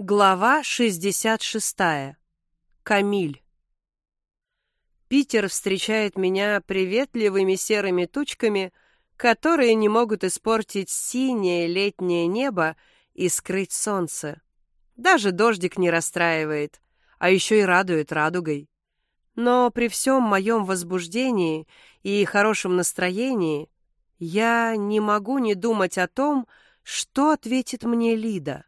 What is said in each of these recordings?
Глава 66. Камиль. Питер встречает меня приветливыми серыми тучками, которые не могут испортить синее летнее небо и скрыть солнце. Даже дождик не расстраивает, а еще и радует радугой. Но при всем моем возбуждении и хорошем настроении я не могу не думать о том, что ответит мне Лида.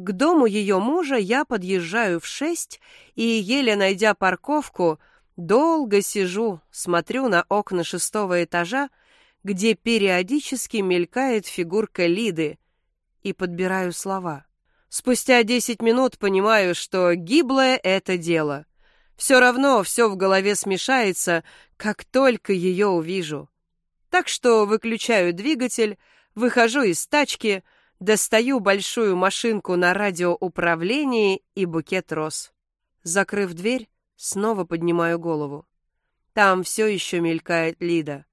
К дому ее мужа я подъезжаю в шесть и, еле найдя парковку, долго сижу, смотрю на окна шестого этажа, где периодически мелькает фигурка Лиды, и подбираю слова. Спустя десять минут понимаю, что гиблое это дело. Все равно все в голове смешается, как только ее увижу. Так что выключаю двигатель, выхожу из тачки — Достаю большую машинку на радиоуправлении и букет роз. Закрыв дверь, снова поднимаю голову. Там все еще мелькает Лида.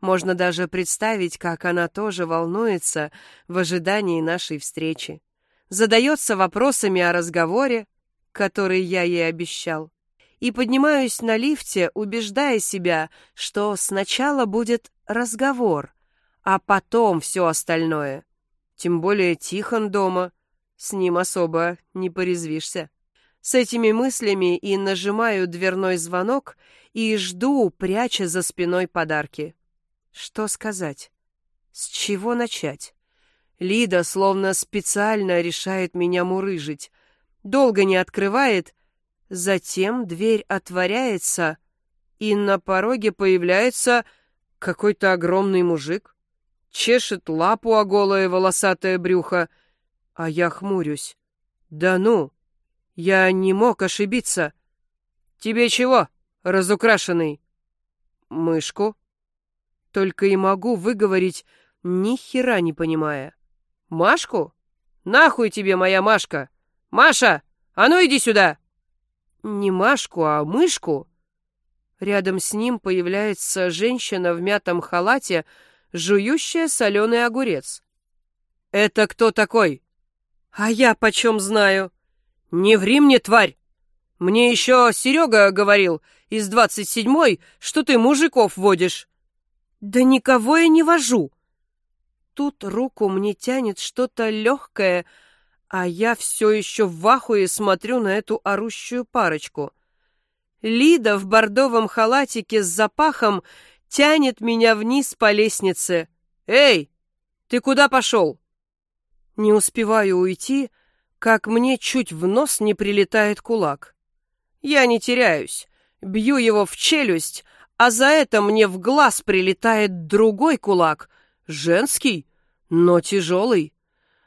Можно даже представить, как она тоже волнуется в ожидании нашей встречи. Задается вопросами о разговоре, который я ей обещал. И поднимаюсь на лифте, убеждая себя, что сначала будет разговор, а потом все остальное. Тем более Тихон дома. С ним особо не порезвишься. С этими мыслями и нажимаю дверной звонок и жду, пряча за спиной подарки. Что сказать? С чего начать? Лида словно специально решает меня мурыжить. Долго не открывает, затем дверь отворяется, и на пороге появляется какой-то огромный мужик чешет лапу о голое волосатое брюхо, а я хмурюсь. Да ну, я не мог ошибиться. Тебе чего, разукрашенный? Мышку. Только и могу выговорить, ни хера не понимая. Машку? Нахуй тебе моя Машка? Маша, а ну иди сюда! Не Машку, а мышку. Рядом с ним появляется женщина в мятом халате, жующая соленый огурец. «Это кто такой?» «А я почем знаю?» «Не ври мне, тварь! Мне еще Серега говорил из двадцать седьмой, что ты мужиков водишь». «Да никого я не вожу!» Тут руку мне тянет что-то легкое, а я все еще в ахуе смотрю на эту орущую парочку. Лида в бордовом халатике с запахом тянет меня вниз по лестнице. «Эй, ты куда пошел?» Не успеваю уйти, как мне чуть в нос не прилетает кулак. Я не теряюсь, бью его в челюсть, а за это мне в глаз прилетает другой кулак, женский, но тяжелый.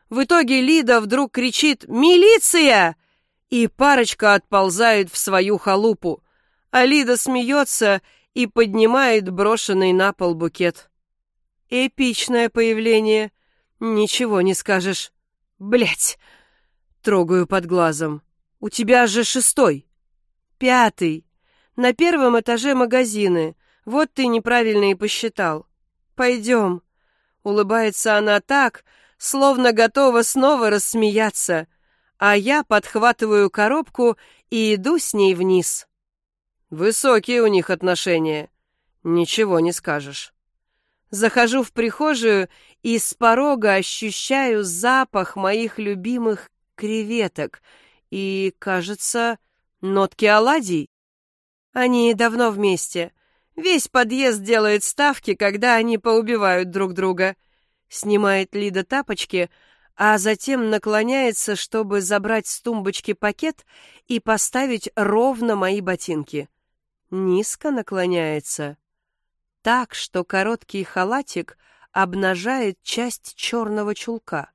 В итоге Лида вдруг кричит «Милиция!» и парочка отползает в свою халупу. А Лида смеется и поднимает брошенный на пол букет. Эпичное появление. Ничего не скажешь. Блять. Трогаю под глазом. У тебя же шестой. Пятый. На первом этаже магазины. Вот ты неправильно и посчитал. Пойдем. Улыбается она так, словно готова снова рассмеяться, а я подхватываю коробку и иду с ней вниз. Высокие у них отношения. Ничего не скажешь. Захожу в прихожую и с порога ощущаю запах моих любимых креветок и, кажется, нотки оладий. Они давно вместе. Весь подъезд делает ставки, когда они поубивают друг друга. Снимает Лида тапочки, а затем наклоняется, чтобы забрать с тумбочки пакет и поставить ровно мои ботинки низко наклоняется, так, что короткий халатик обнажает часть черного чулка.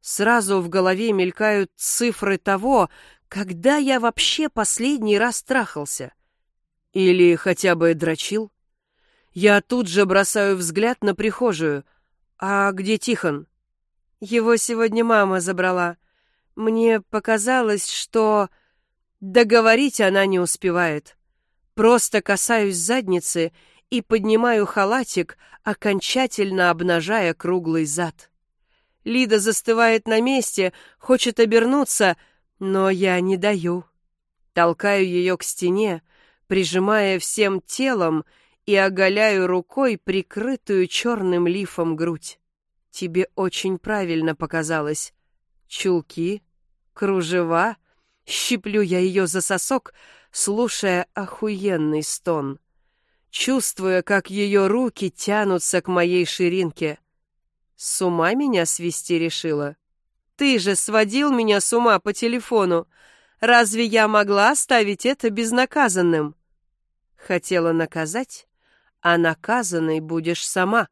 Сразу в голове мелькают цифры того, когда я вообще последний раз трахался. Или хотя бы дрочил. Я тут же бросаю взгляд на прихожую. А где Тихон? Его сегодня мама забрала. Мне показалось, что... Договорить она не успевает. Просто касаюсь задницы и поднимаю халатик, окончательно обнажая круглый зад. Лида застывает на месте, хочет обернуться, но я не даю. Толкаю ее к стене, прижимая всем телом и оголяю рукой прикрытую черным лифом грудь. Тебе очень правильно показалось. Чулки, кружева. Щиплю я ее за сосок, слушая охуенный стон. Чувствуя, как ее руки тянутся к моей ширинке. С ума меня свести решила? Ты же сводил меня с ума по телефону. Разве я могла оставить это безнаказанным? Хотела наказать, а наказанной будешь сама.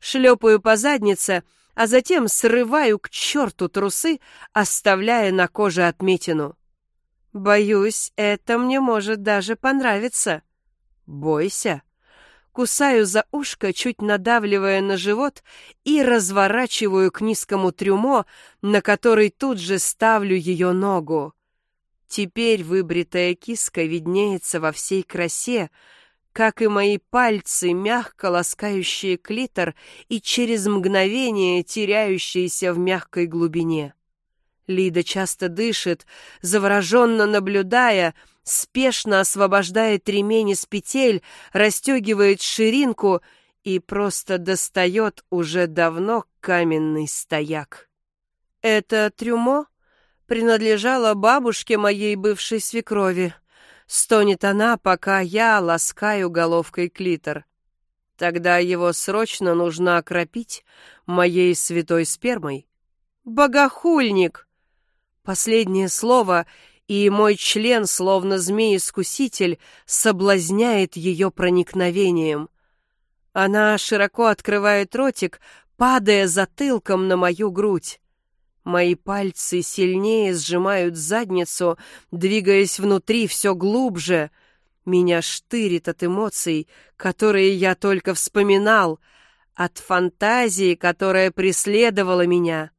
Шлепаю по заднице, а затем срываю к черту трусы, оставляя на коже отметину. Боюсь, это мне может даже понравиться. Бойся. Кусаю за ушко, чуть надавливая на живот, и разворачиваю к низкому трюмо, на который тут же ставлю ее ногу. Теперь выбритая киска виднеется во всей красе, как и мои пальцы, мягко ласкающие клитор и через мгновение теряющиеся в мягкой глубине. Лида часто дышит, завороженно наблюдая, спешно освобождает ремень из петель, расстегивает ширинку и просто достает уже давно каменный стояк. Это трюмо принадлежало бабушке моей бывшей свекрови. Стонет она, пока я ласкаю головкой клитор. Тогда его срочно нужно окропить моей святой спермой. Богохульник! Последнее слово, и мой член, словно змей-искуситель, соблазняет ее проникновением. Она широко открывает ротик, падая затылком на мою грудь. Мои пальцы сильнее сжимают задницу, двигаясь внутри все глубже. Меня штырит от эмоций, которые я только вспоминал, от фантазии, которая преследовала меня.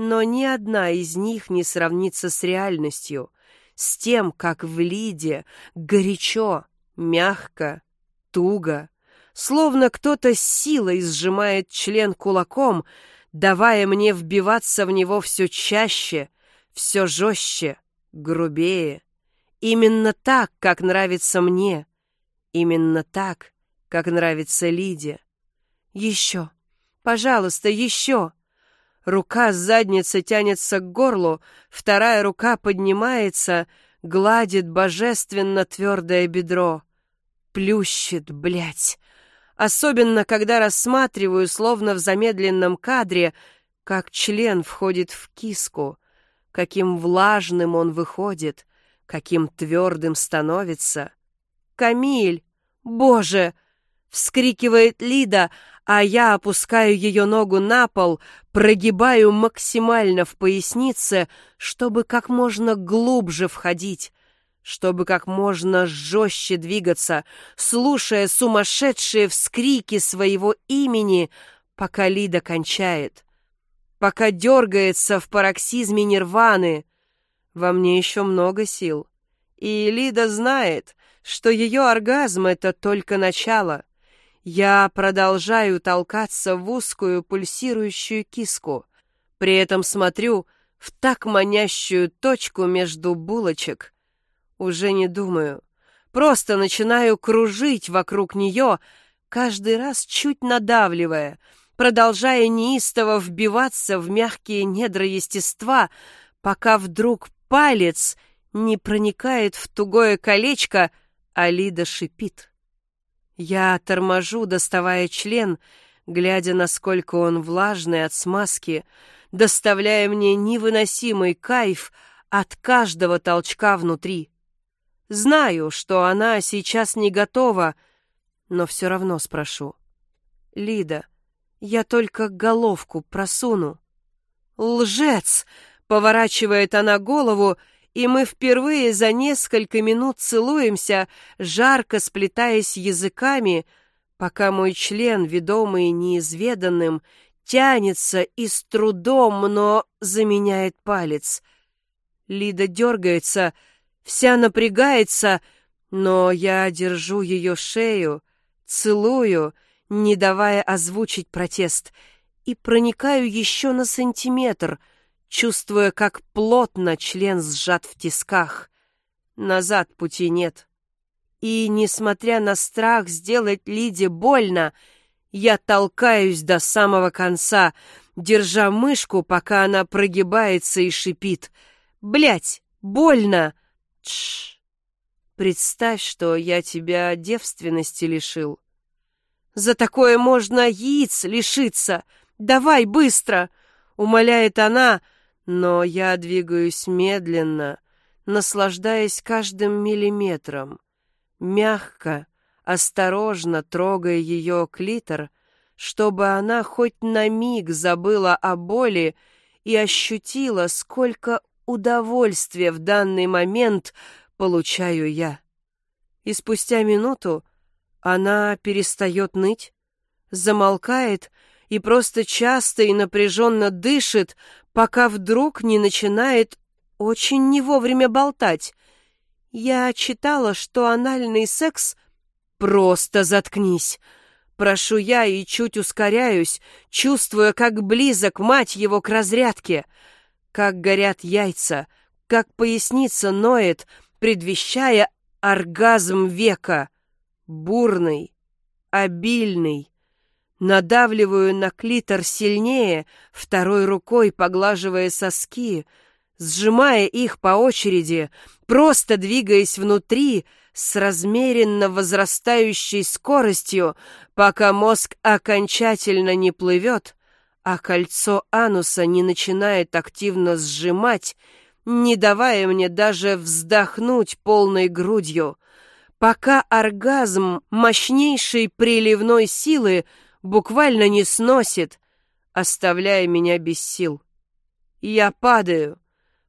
Но ни одна из них не сравнится с реальностью, с тем, как в Лиде горячо, мягко, туго, словно кто-то силой сжимает член кулаком, давая мне вбиваться в него все чаще, все жестче, грубее. Именно так, как нравится мне. Именно так, как нравится Лиде. Еще, пожалуйста, еще. Рука с задницы тянется к горлу, вторая рука поднимается, гладит божественно твердое бедро. Плющит, блядь. Особенно, когда рассматриваю, словно в замедленном кадре, как член входит в киску, каким влажным он выходит, каким твердым становится. «Камиль! Боже!» — вскрикивает Лида, а я опускаю ее ногу на пол, прогибаю максимально в пояснице, чтобы как можно глубже входить, чтобы как можно жестче двигаться, слушая сумасшедшие вскрики своего имени, пока Лида кончает, пока дергается в пароксизме нирваны. Во мне еще много сил. И Лида знает, что ее оргазм — это только начало. Я продолжаю толкаться в узкую пульсирующую киску, при этом смотрю в так манящую точку между булочек — уже не думаю. Просто начинаю кружить вокруг нее, каждый раз чуть надавливая, продолжая неистово вбиваться в мягкие недра естества, пока вдруг палец не проникает в тугое колечко, а Лида шипит. Я торможу, доставая член, глядя, насколько он влажный от смазки, доставляя мне невыносимый кайф от каждого толчка внутри. Знаю, что она сейчас не готова, но все равно спрошу. Лида, я только головку просуну. Лжец! Поворачивает она голову, и мы впервые за несколько минут целуемся, жарко сплетаясь языками, пока мой член, ведомый неизведанным, тянется и с трудом, но заменяет палец. Лида дергается, вся напрягается, но я держу ее шею, целую, не давая озвучить протест, и проникаю еще на сантиметр, чувствуя, как плотно член сжат в тисках. Назад пути нет. И, несмотря на страх сделать Лиде больно, я толкаюсь до самого конца, держа мышку, пока она прогибается и шипит. Блять, больно! Тш. Представь, что я тебя девственности лишил. За такое можно яиц лишиться. Давай быстро, умоляет она, но я двигаюсь медленно, наслаждаясь каждым миллиметром, мягко, осторожно трогая ее клитор, чтобы она хоть на миг забыла о боли и ощутила, сколько удовольствия в данный момент получаю я. И спустя минуту она перестает ныть, замолкает и просто часто и напряженно дышит, пока вдруг не начинает очень не вовремя болтать. Я читала, что анальный секс «Просто заткнись!» Прошу я и чуть ускоряюсь, чувствуя, как близок мать его к разрядке, как горят яйца, как поясница ноет, предвещая оргазм века. Бурный, обильный. Надавливаю на клитор сильнее, второй рукой поглаживая соски, сжимая их по очереди, просто двигаясь внутри с размеренно возрастающей скоростью, пока мозг окончательно не плывет, а кольцо ануса не начинает активно сжимать, не давая мне даже вздохнуть полной грудью, пока оргазм мощнейшей приливной силы буквально не сносит, оставляя меня без сил. Я падаю,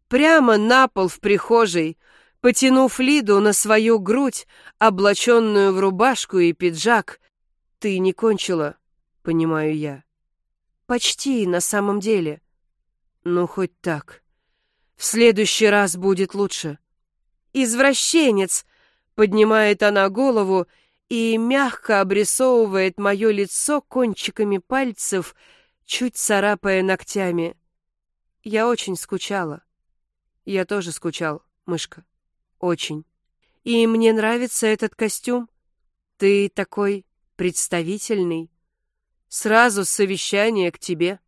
прямо на пол в прихожей, потянув Лиду на свою грудь, облаченную в рубашку и пиджак. Ты не кончила, понимаю я. Почти, на самом деле. Ну, хоть так. В следующий раз будет лучше. Извращенец! Поднимает она голову и мягко обрисовывает мое лицо кончиками пальцев, чуть царапая ногтями. Я очень скучала. Я тоже скучал, мышка. Очень. И мне нравится этот костюм. Ты такой представительный. Сразу совещание к тебе.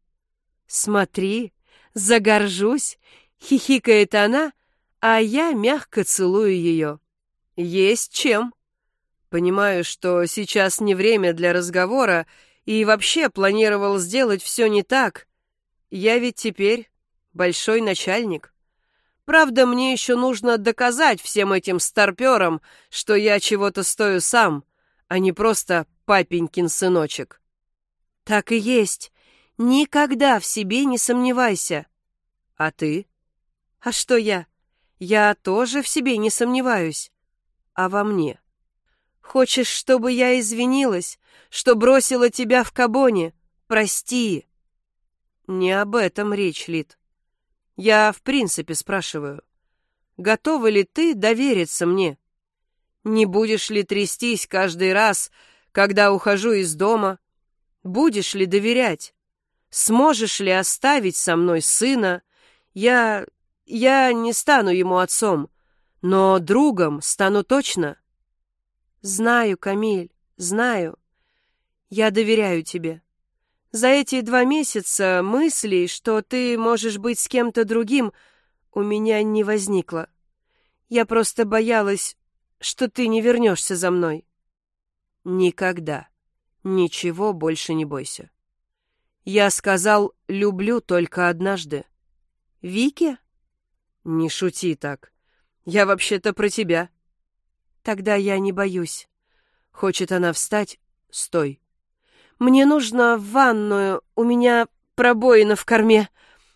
Смотри, загоржусь, хихикает она, а я мягко целую ее. Есть чем. Понимаю, что сейчас не время для разговора, и вообще планировал сделать все не так. Я ведь теперь большой начальник. Правда, мне еще нужно доказать всем этим старперам, что я чего-то стою сам, а не просто папенькин сыночек. Так и есть. Никогда в себе не сомневайся. А ты? А что я? Я тоже в себе не сомневаюсь. А во мне? Хочешь, чтобы я извинилась, что бросила тебя в кабоне? Прости. Не об этом речь, Лид. Я в принципе спрашиваю, готова ли ты довериться мне? Не будешь ли трястись каждый раз, когда ухожу из дома? Будешь ли доверять? Сможешь ли оставить со мной сына? Я... я не стану ему отцом, но другом стану точно. Знаю, Камиль, знаю. Я доверяю тебе. За эти два месяца мыслей, что ты можешь быть с кем-то другим, у меня не возникло. Я просто боялась, что ты не вернешься за мной. Никогда. Ничего больше не бойся. Я сказал «люблю» только однажды. Вике? Не шути так. Я вообще-то про тебя. Тогда я не боюсь. Хочет она встать? Стой. Мне нужно в ванную, у меня пробоина в корме.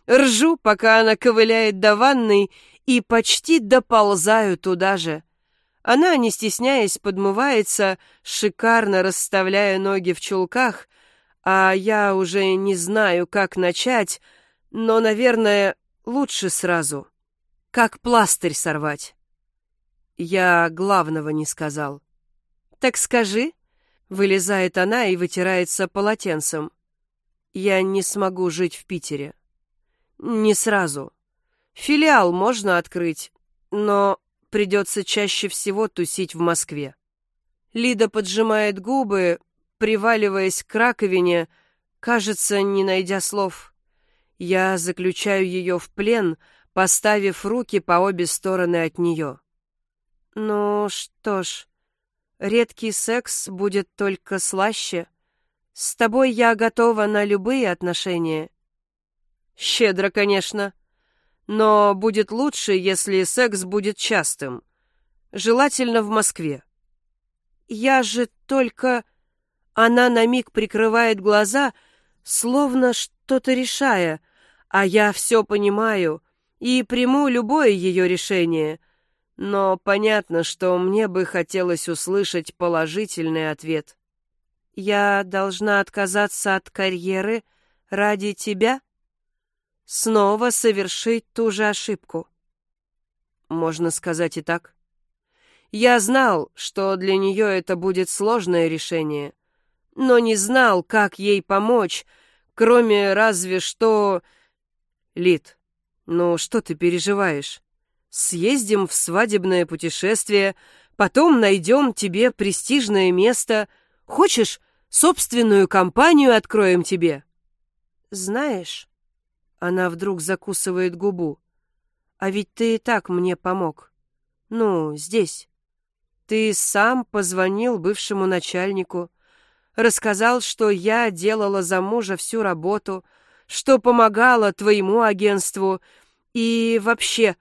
Ржу, пока она ковыляет до ванной, и почти доползаю туда же. Она, не стесняясь, подмывается, шикарно расставляя ноги в чулках, а я уже не знаю, как начать, но, наверное, лучше сразу. Как пластырь сорвать. Я главного не сказал. «Так скажи», Вылезает она и вытирается полотенцем. Я не смогу жить в Питере. Не сразу. Филиал можно открыть, но придется чаще всего тусить в Москве. Лида поджимает губы, приваливаясь к раковине, кажется, не найдя слов. Я заключаю ее в плен, поставив руки по обе стороны от нее. Ну что ж, редкий секс будет только слаще. С тобой я готова на любые отношения. Щедро, конечно. Но будет лучше, если секс будет частым. Желательно в Москве. Я же только... Она на миг прикрывает глаза, словно что-то решая, а я все понимаю и приму любое ее решение. Но понятно, что мне бы хотелось услышать положительный ответ. Я должна отказаться от карьеры ради тебя? Снова совершить ту же ошибку? Можно сказать и так. Я знал, что для нее это будет сложное решение, но не знал, как ей помочь, кроме разве что... Лид, ну что ты переживаешь? Съездим в свадебное путешествие, потом найдем тебе престижное место. Хочешь, собственную компанию откроем тебе? Знаешь, она вдруг закусывает губу. А ведь ты и так мне помог. Ну, здесь. Ты сам позвонил бывшему начальнику, рассказал, что я делала за мужа всю работу, что помогала твоему агентству и вообще...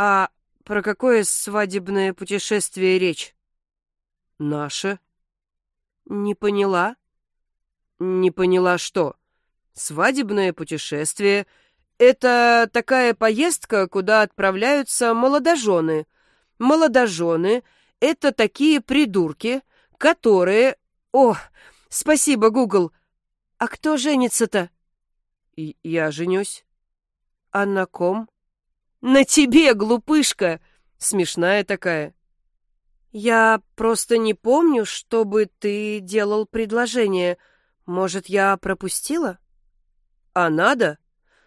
А про какое свадебное путешествие речь? Наше. Не поняла? Не поняла что? Свадебное путешествие — это такая поездка, куда отправляются молодожены. Молодожены — это такие придурки, которые... О, спасибо, Гугл. А кто женится-то? Я женюсь. А на ком? На тебе, глупышка! Смешная такая. Я просто не помню, чтобы ты делал предложение. Может, я пропустила? А надо?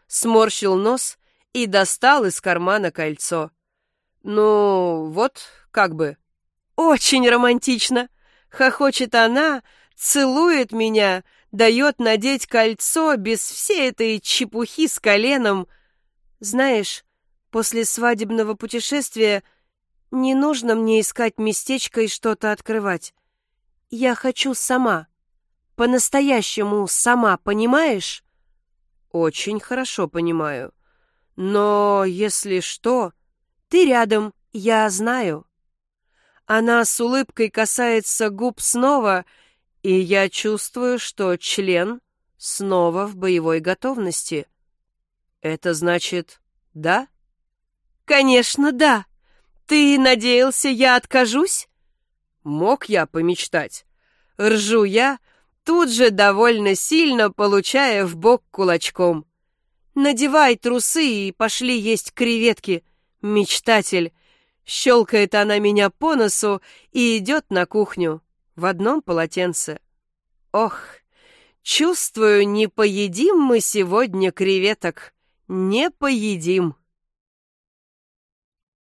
Сморщил нос и достал из кармана кольцо. Ну, вот, как бы. Очень романтично. Хохочет она, целует меня, дает надеть кольцо без всей этой чепухи с коленом. Знаешь, после свадебного путешествия не нужно мне искать местечко и что-то открывать. Я хочу сама. По-настоящему сама, понимаешь? Очень хорошо понимаю. Но если что, ты рядом, я знаю. Она с улыбкой касается губ снова, и я чувствую, что член снова в боевой готовности. Это значит «да»? Конечно, да. Ты надеялся, я откажусь? Мог я помечтать. Ржу я, тут же довольно сильно получая в бок кулачком. Надевай трусы и пошли есть креветки, мечтатель. Щелкает она меня по носу и идет на кухню в одном полотенце. Ох, чувствую, не поедим мы сегодня креветок, не поедим.